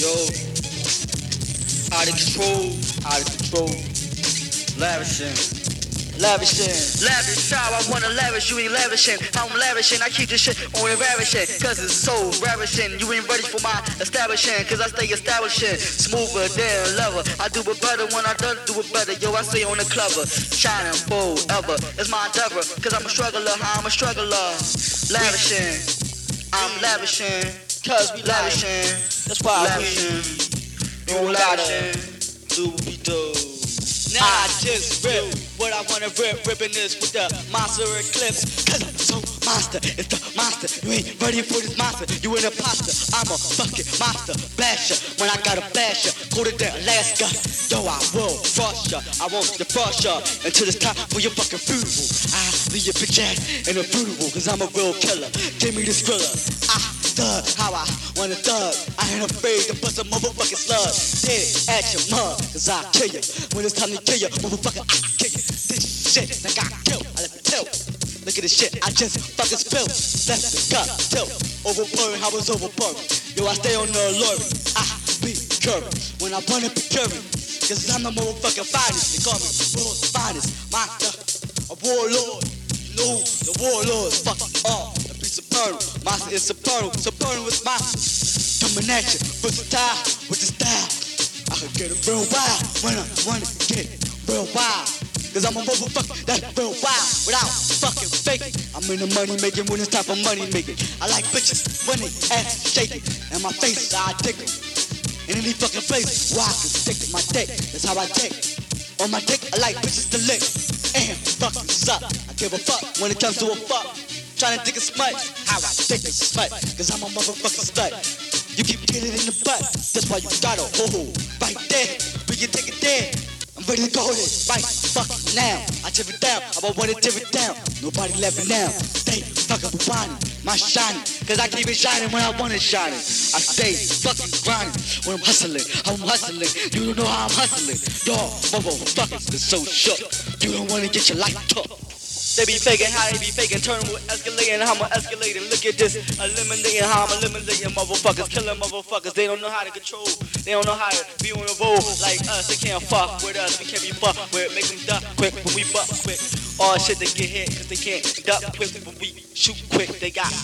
Yo, out of control, out of control. Lavishing, lavishing. Lavish how I wanna lavish, you ain't lavishing. I'm lavishing, I keep this shit on ravishing. Cause it's so ravishing. You ain't ready for my establishing. Cause I stay establishing. Smoother than lover. I do it better when I done do it better. Yo, I stay on the clever. Shining bold ever. It's my endeavor. Cause I'm a struggler, I'm a struggler. Lavishing. I'm lavishing. Cause we Lavishing. That's why I Lavishing. we don't gotta do what we do. Now I just rip what I wanna rip, ripping this with the monster eclipse. Cause I'm so monster, it's the monster. You ain't ready for this monster, you an imposter. I'm a fucking monster, basher. When I gotta bash ya, go to the Alaska. Yo, I will frost ya, I won't defrost ya until it's time for your fucking funeral. I leave your bitch ass in a funeral, cause I'm a real killer. Give me this thriller. I thug how I wanna thug. I ain't afraid to bust a motherfucking slug. Dead at your mug, cause I kill you. When it's time to kill you, motherfucker, I kill you. This shit that got killed, I left it tilt. Look at this shit, I just fucking spilled. Left the gut, tilt. Overpouring, how it's overpouring. Yo, I stay on the alert. I be curving when I wanna be curving. Cause I'm the motherfucking finest. They call me world's finest. Monster, a warlord. No, the warlords fuck all. Supernal. Monster is supernal. Supernal with my Coming at you, versatile with the style. I could get it real wild when I wanna get real wild. Cause I'm a motherfucker that's real wild without fucking faking. I'm in the money making when it's time for money making. I like bitches when they ass shaking. And my face, I dig it. In any fucking place where I can stick my dick. That's how I dick. On my dick, I like bitches to lick. And fucking suck. I give a fuck when it comes to a fuck. Trying to dick a smut. How I dick a smut. Cause I'm a motherfucking slut. You keep getting in the butt. That's why you got a hole right there. We can take it there. I'm ready to go there right fucking now. I tear it down. I want to tear it down. Nobody left it now. They fucking whining. My shining. Cause I keep it shining when I want it shining. I stay fucking grinding when I'm hustling. I'm hustling. You don't know how I'm hustling. Y'all motherfuckers is so shook. You don't wanna get your life took. They be faking how they be faking, turn with escalating, how I'm escalating. Look at this, eliminating how I'm eliminating motherfuckers, killing motherfuckers. They don't know how to control, they don't know how to be on the road like us. They can't fuck with us, we can't be fucked with. Make them duck quick when we buck quick. All shit they get hit, cause they can't duck quick when we shoot quick. They got